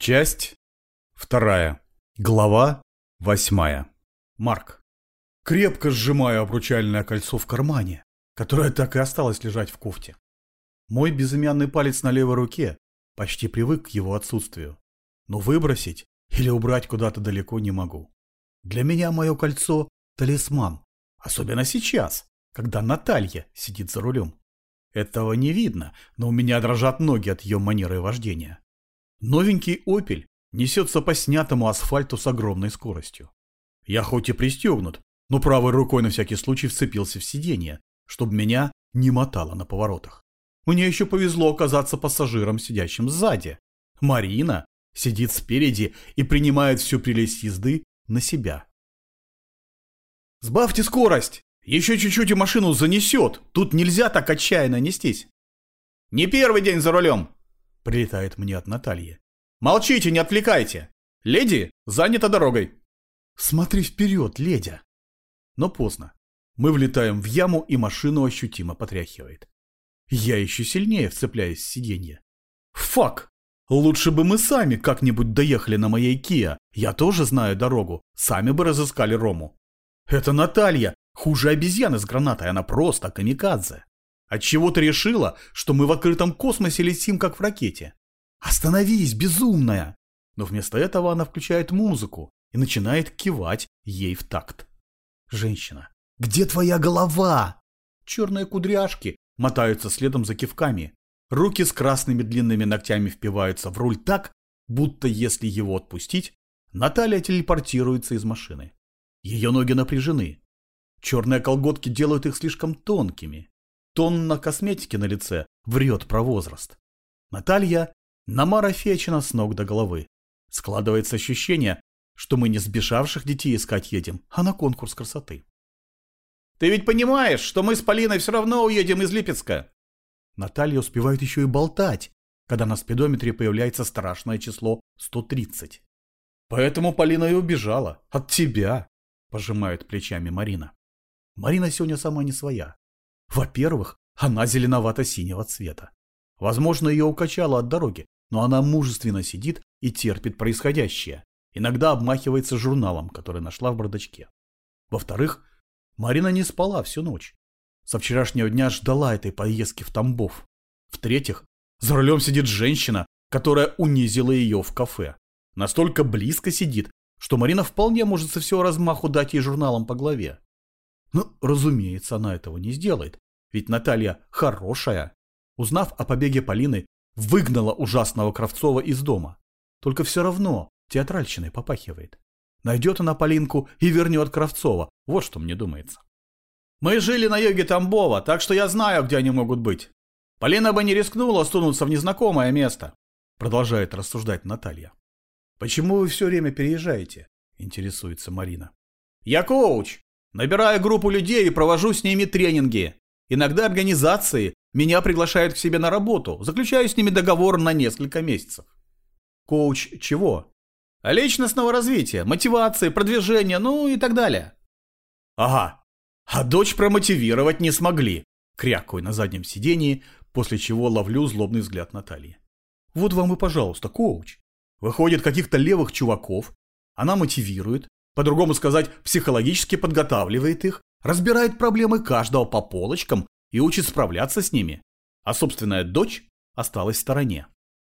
Часть вторая. Глава восьмая. Марк. Крепко сжимаю обручальное кольцо в кармане, которое так и осталось лежать в кофте. Мой безымянный палец на левой руке почти привык к его отсутствию, но выбросить или убрать куда-то далеко не могу. Для меня мое кольцо – талисман, особенно сейчас, когда Наталья сидит за рулем. Этого не видно, но у меня дрожат ноги от ее манеры вождения. Новенький «Опель» несется по снятому асфальту с огромной скоростью. Я хоть и пристегнут, но правой рукой на всякий случай вцепился в сиденье, чтобы меня не мотало на поворотах. Мне еще повезло оказаться пассажиром, сидящим сзади. Марина сидит спереди и принимает всю прелесть езды на себя. «Сбавьте скорость! Еще чуть-чуть и машину занесет! Тут нельзя так отчаянно нестись!» «Не первый день за рулем!» Прилетает мне от Натальи. Молчите, не отвлекайте. Леди занята дорогой. Смотри вперед, леди. Но поздно. Мы влетаем в яму, и машину ощутимо потряхивает. Я еще сильнее вцепляюсь в сиденье. Фак! Лучше бы мы сами как-нибудь доехали на моей Киа. Я тоже знаю дорогу. Сами бы разыскали Рому. Это Наталья. Хуже обезьяны с гранатой. Она просто камикадзе. Отчего ты решила, что мы в открытом космосе летим, как в ракете? Остановись, безумная! Но вместо этого она включает музыку и начинает кивать ей в такт. Женщина, где твоя голова? Черные кудряшки мотаются следом за кивками. Руки с красными длинными ногтями впиваются в руль так, будто если его отпустить, Наталья телепортируется из машины. Ее ноги напряжены. Черные колготки делают их слишком тонкими. Тонна косметики на лице врет про возраст. Наталья намарафечена с ног до головы. Складывается ощущение, что мы не сбежавших детей искать едем, а на конкурс красоты. «Ты ведь понимаешь, что мы с Полиной все равно уедем из Липецка?» Наталья успевает еще и болтать, когда на спидометре появляется страшное число 130. «Поэтому Полина и убежала. От тебя!» – пожимает плечами Марина. Марина сегодня сама не своя. Во-первых, она зеленовато-синего цвета. Возможно, ее укачало от дороги, но она мужественно сидит и терпит происходящее. Иногда обмахивается журналом, который нашла в бардачке. Во-вторых, Марина не спала всю ночь. Со вчерашнего дня ждала этой поездки в Тамбов. В-третьих, за рулем сидит женщина, которая унизила ее в кафе. Настолько близко сидит, что Марина вполне может со всего размаху дать ей журналом по голове. Ну, разумеется, она этого не сделает, ведь Наталья хорошая. Узнав о побеге Полины, выгнала ужасного Кравцова из дома. Только все равно театральщиной попахивает. Найдет она Полинку и вернет Кравцова. Вот что мне думается. Мы жили на юге Тамбова, так что я знаю, где они могут быть. Полина бы не рискнула сунуться в незнакомое место. Продолжает рассуждать Наталья. Почему вы все время переезжаете? Интересуется Марина. Я коуч. Набираю группу людей и провожу с ними тренинги. Иногда организации меня приглашают к себе на работу, заключаю с ними договор на несколько месяцев. Коуч чего? Личностного развития, мотивации, продвижения, ну и так далее. Ага, а дочь промотивировать не смогли. Крякую на заднем сидении, после чего ловлю злобный взгляд Натальи. Вот вам и пожалуйста, коуч. Выходит каких-то левых чуваков, она мотивирует, по-другому сказать, психологически подготавливает их, разбирает проблемы каждого по полочкам и учит справляться с ними. А собственная дочь осталась в стороне.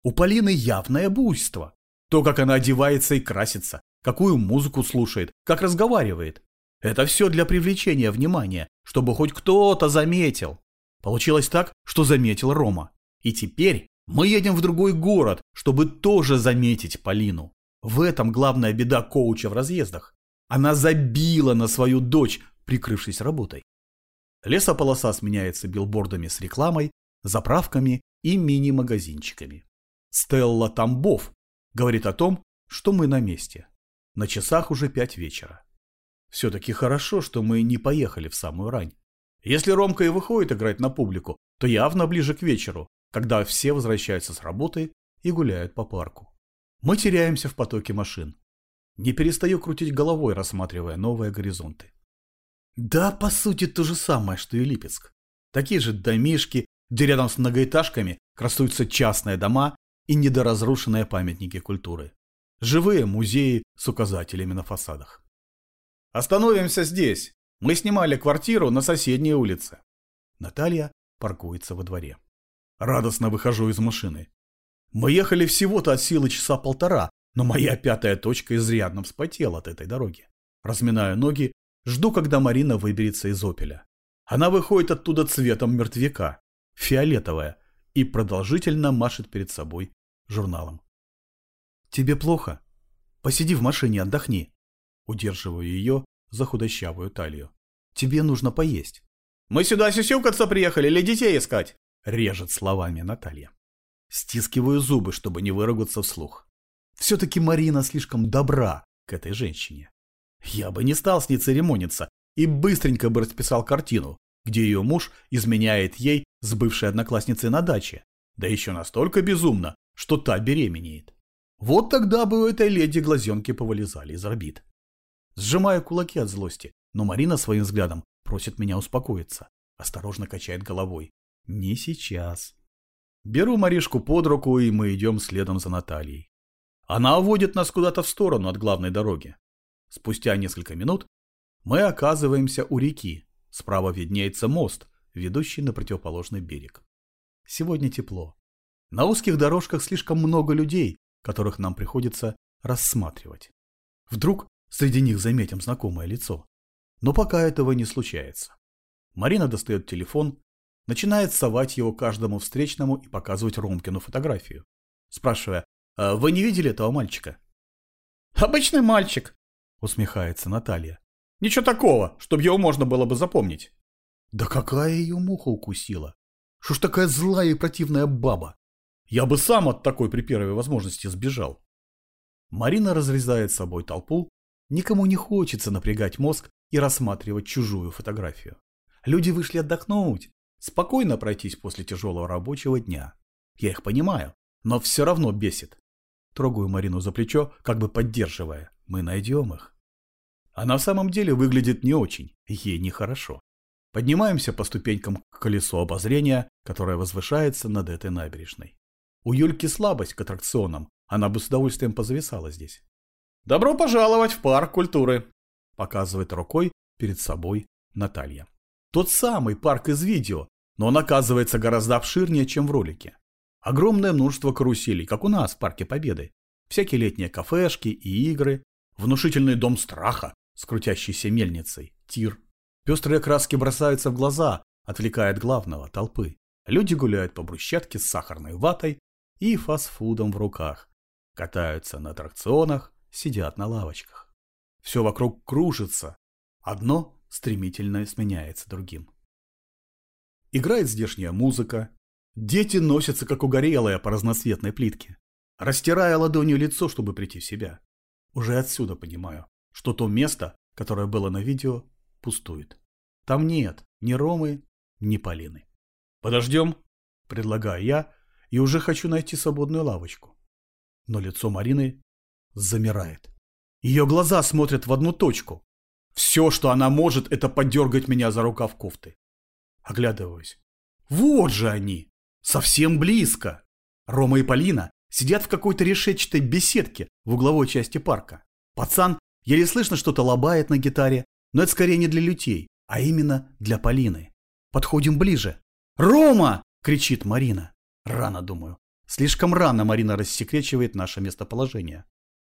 У Полины явное буйство. То, как она одевается и красится, какую музыку слушает, как разговаривает. Это все для привлечения внимания, чтобы хоть кто-то заметил. Получилось так, что заметил Рома. И теперь мы едем в другой город, чтобы тоже заметить Полину. В этом главная беда коуча в разъездах. Она забила на свою дочь, прикрывшись работой. Лесополоса сменяется билбордами с рекламой, заправками и мини-магазинчиками. Стелла Тамбов говорит о том, что мы на месте. На часах уже пять вечера. Все-таки хорошо, что мы не поехали в самую рань. Если Ромка и выходит играть на публику, то явно ближе к вечеру, когда все возвращаются с работы и гуляют по парку. Мы теряемся в потоке машин. Не перестаю крутить головой, рассматривая новые горизонты. Да, по сути, то же самое, что и Липецк. Такие же домишки, где рядом с многоэтажками красуются частные дома, и недоразрушенные памятники культуры. Живые музеи с указателями на фасадах. Остановимся здесь. Мы снимали квартиру на соседней улице. Наталья паркуется во дворе. Радостно выхожу из машины. Мы ехали всего-то от силы часа полтора, но моя пятая точка изрядно вспотела от этой дороги. Разминаю ноги, жду, когда Марина выберется из опеля. Она выходит оттуда цветом мертвяка, фиолетовая, и продолжительно машет перед собой журналом. «Тебе плохо? Посиди в машине, отдохни». Удерживаю ее за худощавую талию. «Тебе нужно поесть». «Мы сюда сюсюкаться приехали или детей искать?» Режет словами Наталья. Стискиваю зубы, чтобы не выругаться вслух. Все-таки Марина слишком добра к этой женщине. Я бы не стал с ней церемониться и быстренько бы расписал картину, где ее муж изменяет ей с бывшей одноклассницей на даче, да еще настолько безумно, что та беременеет. Вот тогда бы у этой леди глазенки повылезали из орбит. Сжимаю кулаки от злости, но Марина своим взглядом просит меня успокоиться. Осторожно качает головой. Не сейчас. Беру Маришку под руку, и мы идем следом за Натальей. Она уводит нас куда-то в сторону от главной дороги. Спустя несколько минут мы оказываемся у реки. Справа виднеется мост, ведущий на противоположный берег. Сегодня тепло. На узких дорожках слишком много людей, которых нам приходится рассматривать. Вдруг среди них заметим знакомое лицо. Но пока этого не случается. Марина достает телефон, начинает совать его каждому встречному и показывать Ромкину фотографию, спрашивая, а «Вы не видели этого мальчика?» «Обычный мальчик», — усмехается Наталья. «Ничего такого, чтобы его можно было бы запомнить». «Да какая ее муха укусила? Что ж такая злая и противная баба? Я бы сам от такой при первой возможности сбежал». Марина разрезает собой толпу, никому не хочется напрягать мозг и рассматривать чужую фотографию. Люди вышли отдохнуть, спокойно пройтись после тяжелого рабочего дня. Я их понимаю, но все равно бесит. Трогаю Марину за плечо, как бы поддерживая. Мы найдем их. А на самом деле выглядит не очень, ей нехорошо. Поднимаемся по ступенькам к колесу обозрения, которое возвышается над этой набережной. У Юльки слабость к аттракционам, она бы с удовольствием позависала здесь. «Добро пожаловать в парк культуры!» Показывает рукой перед собой Наталья. Тот самый парк из видео, но он оказывается гораздо обширнее, чем в ролике. Огромное множество каруселей, как у нас в Парке Победы. Всякие летние кафешки и игры. Внушительный дом страха с крутящейся мельницей, тир. Пестрые краски бросаются в глаза, отвлекая от главного толпы. Люди гуляют по брусчатке с сахарной ватой и фастфудом в руках. Катаются на аттракционах, сидят на лавочках. Все вокруг кружится. Одно стремительно сменяется другим. Играет здешняя музыка, Дети носятся, как угорелые, по разноцветной плитке, растирая ладонью лицо, чтобы прийти в себя. Уже отсюда понимаю, что то место, которое было на видео, пустует. Там нет ни Ромы, ни Полины. «Подождем», — предлагаю я, и уже хочу найти свободную лавочку. Но лицо Марины замирает. Ее глаза смотрят в одну точку. Все, что она может, это подергать меня за рукав кофты. Оглядываюсь. Вот же они! Совсем близко. Рома и Полина сидят в какой-то решетчатой беседке в угловой части парка. Пацан еле слышно что-то лобает на гитаре, но это скорее не для людей, а именно для Полины. Подходим ближе. «Рома!» – кричит Марина. Рано, думаю. Слишком рано Марина рассекречивает наше местоположение.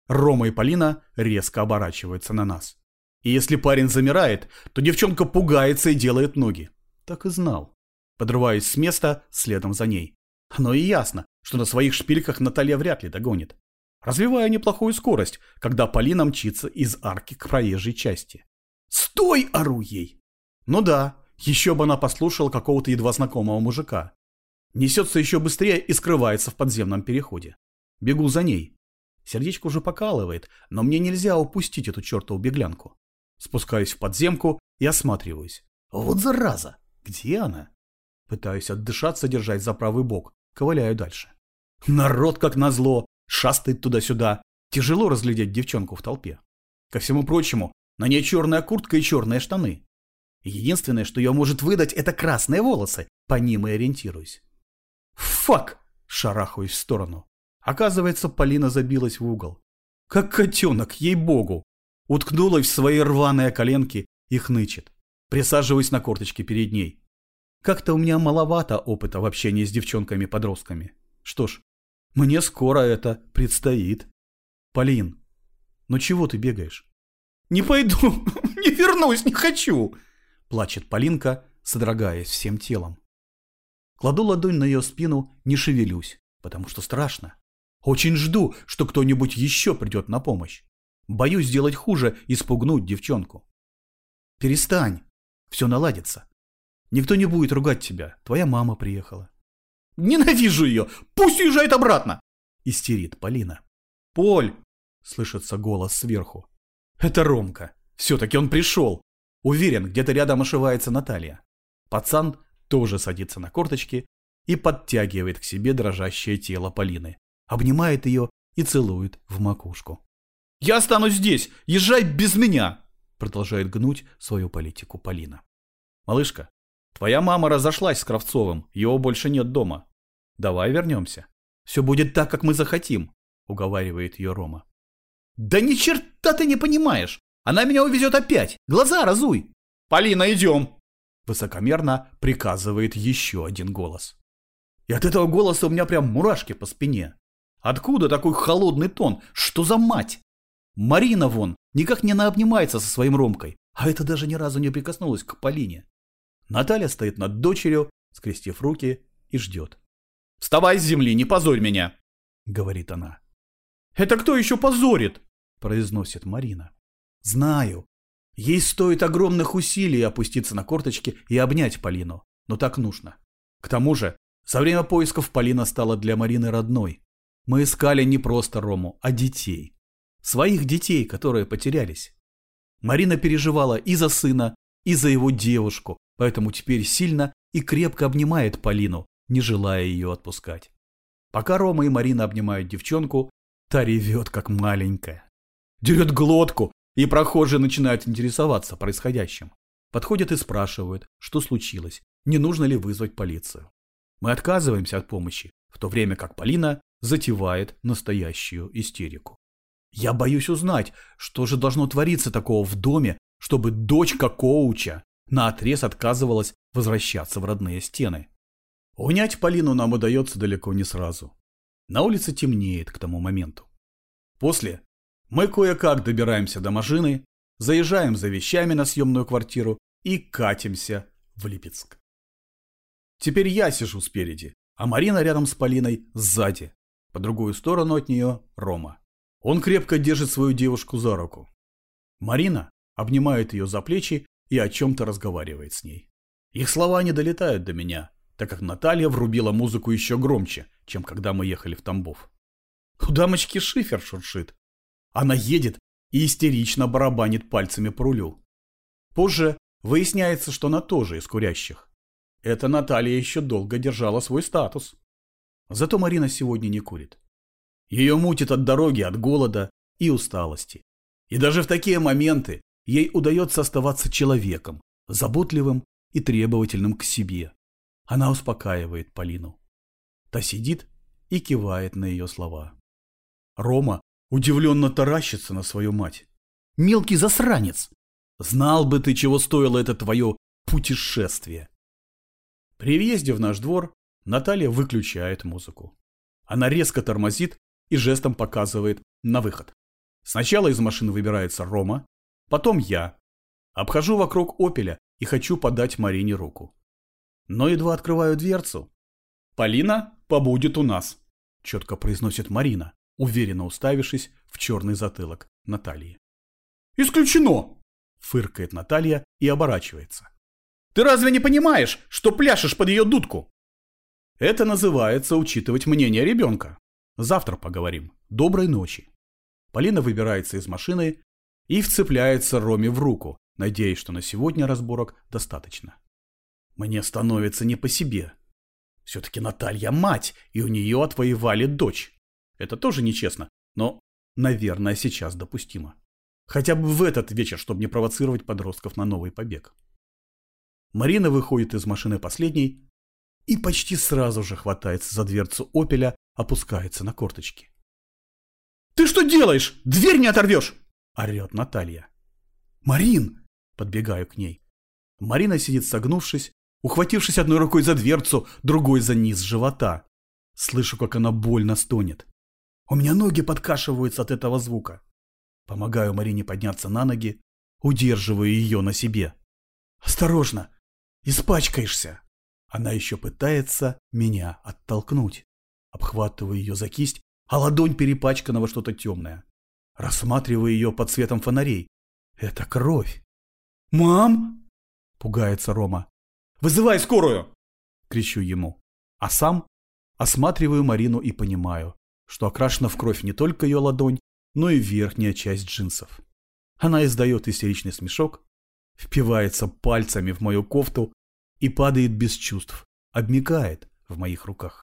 Рома и Полина резко оборачиваются на нас. И если парень замирает, то девчонка пугается и делает ноги. Так и знал. Подрываюсь с места следом за ней. Но и ясно, что на своих шпильках Наталья вряд ли догонит. Развиваю неплохую скорость, когда Полина мчится из арки к проезжей части. «Стой!» – ору ей. Ну да, еще бы она послушала какого-то едва знакомого мужика. Несется еще быстрее и скрывается в подземном переходе. Бегу за ней. Сердечко уже покалывает, но мне нельзя упустить эту чертову беглянку. Спускаюсь в подземку и осматриваюсь. Вот зараза! Где она? Пытаюсь отдышаться, держать за правый бок. Ковыляю дальше. Народ, как назло, шастает туда-сюда. Тяжело разглядеть девчонку в толпе. Ко всему прочему, на ней черная куртка и черные штаны. Единственное, что ее может выдать, это красные волосы. По ним и ориентируюсь. «Фак!» – шарахаюсь в сторону. Оказывается, Полина забилась в угол. Как котенок, ей-богу. Уткнулась в свои рваные коленки и хнычет. Присаживаясь на корточке перед ней. Как-то у меня маловато опыта в общении с девчонками-подростками. Что ж, мне скоро это предстоит. Полин, ну чего ты бегаешь? Не пойду, не вернусь, не хочу. Плачет Полинка, содрогаясь всем телом. Кладу ладонь на ее спину, не шевелюсь, потому что страшно. Очень жду, что кто-нибудь еще придет на помощь. Боюсь сделать хуже и спугнуть девчонку. Перестань, все наладится. Никто не будет ругать тебя, твоя мама приехала. Ненавижу ее, пусть уезжает обратно. Истерит Полина. Поль, слышится голос сверху. Это Ромка. Все-таки он пришел. Уверен, где-то рядом ошивается Наталья. Пацан тоже садится на корточки и подтягивает к себе дрожащее тело Полины, обнимает ее и целует в макушку. «Я останусь здесь! Езжай без меня!» Продолжает гнуть свою политику Полина. «Малышка, твоя мама разошлась с Кравцовым, его больше нет дома. Давай вернемся. Все будет так, как мы захотим», уговаривает ее Рома. «Да ни черта ты не понимаешь! Она меня увезет опять! Глаза разуй!» «Полина, идем!» Высокомерно приказывает еще один голос. И от этого голоса у меня прям мурашки по спине. Откуда такой холодный тон? Что за мать? Марина вон никак не наобнимается со своим Ромкой, а это даже ни разу не прикоснулась к Полине. Наталья стоит над дочерью, скрестив руки, и ждет. «Вставай с земли, не позорь меня!» — говорит она. «Это кто еще позорит?» — произносит Марина. «Знаю. Ей стоит огромных усилий опуститься на корточки и обнять Полину, но так нужно. К тому же, со время поисков Полина стала для Марины родной. Мы искали не просто Рому, а детей. Своих детей, которые потерялись. Марина переживала и за сына, и за его девушку, поэтому теперь сильно и крепко обнимает Полину, не желая ее отпускать. Пока Рома и Марина обнимают девчонку, та ревет, как маленькая. Дерет глотку, и прохожие начинают интересоваться происходящим. Подходят и спрашивают, что случилось, не нужно ли вызвать полицию. Мы отказываемся от помощи, в то время как Полина затевает настоящую истерику. Я боюсь узнать, что же должно твориться такого в доме, чтобы дочка коуча наотрез отказывалась возвращаться в родные стены. Унять Полину нам удается далеко не сразу. На улице темнеет к тому моменту. После мы кое-как добираемся до машины, заезжаем за вещами на съемную квартиру и катимся в Липецк. Теперь я сижу спереди, а Марина рядом с Полиной сзади. По другую сторону от нее Рома. Он крепко держит свою девушку за руку. Марина обнимает ее за плечи и о чем-то разговаривает с ней. Их слова не долетают до меня, так как Наталья врубила музыку еще громче, чем когда мы ехали в Тамбов. У дамочки шифер шуршит, она едет и истерично барабанит пальцами по рулю. Позже выясняется, что она тоже из курящих. Эта Наталья еще долго держала свой статус. Зато Марина сегодня не курит. Ее мутит от дороги, от голода и усталости. И даже в такие моменты ей удается оставаться человеком, заботливым и требовательным к себе. Она успокаивает Полину. Та сидит и кивает на ее слова. Рома Удивленно таращится на свою мать. Мелкий засранец! Знал бы ты, чего стоило это твое путешествие. При въезде в наш двор Наталья выключает музыку. Она резко тормозит и жестом показывает на выход. Сначала из машины выбирается Рома, потом я. Обхожу вокруг «Опеля» и хочу подать Марине руку. Но едва открываю дверцу. «Полина побудет у нас», – четко произносит Марина уверенно уставившись в черный затылок Натальи. «Исключено!» – фыркает Наталья и оборачивается. «Ты разве не понимаешь, что пляшешь под ее дудку?» Это называется учитывать мнение ребенка. Завтра поговорим. Доброй ночи. Полина выбирается из машины и вцепляется Роме в руку, надеясь, что на сегодня разборок достаточно. Мне становится не по себе. Все-таки Наталья мать, и у нее отвоевали дочь. Это тоже нечестно, но, наверное, сейчас допустимо. Хотя бы в этот вечер, чтобы не провоцировать подростков на новый побег. Марина выходит из машины последней и почти сразу же хватается за дверцу «Опеля», опускается на корточки. «Ты что делаешь? Дверь не оторвешь!» – орет Наталья. «Марин!» – подбегаю к ней. Марина сидит согнувшись, ухватившись одной рукой за дверцу, другой за низ живота. Слышу, как она больно стонет. У меня ноги подкашиваются от этого звука. Помогаю Марине подняться на ноги, удерживаю ее на себе. «Осторожно! Испачкаешься!» Она еще пытается меня оттолкнуть. Обхватываю ее за кисть, а ладонь перепачкана во что-то темное. Рассматриваю ее под светом фонарей. Это кровь. «Мам!» – пугается Рома. «Вызывай скорую!» – кричу ему. А сам осматриваю Марину и понимаю, что окрашена в кровь не только ее ладонь, но и верхняя часть джинсов. Она издает истеричный смешок, впивается пальцами в мою кофту и падает без чувств, обмикает в моих руках.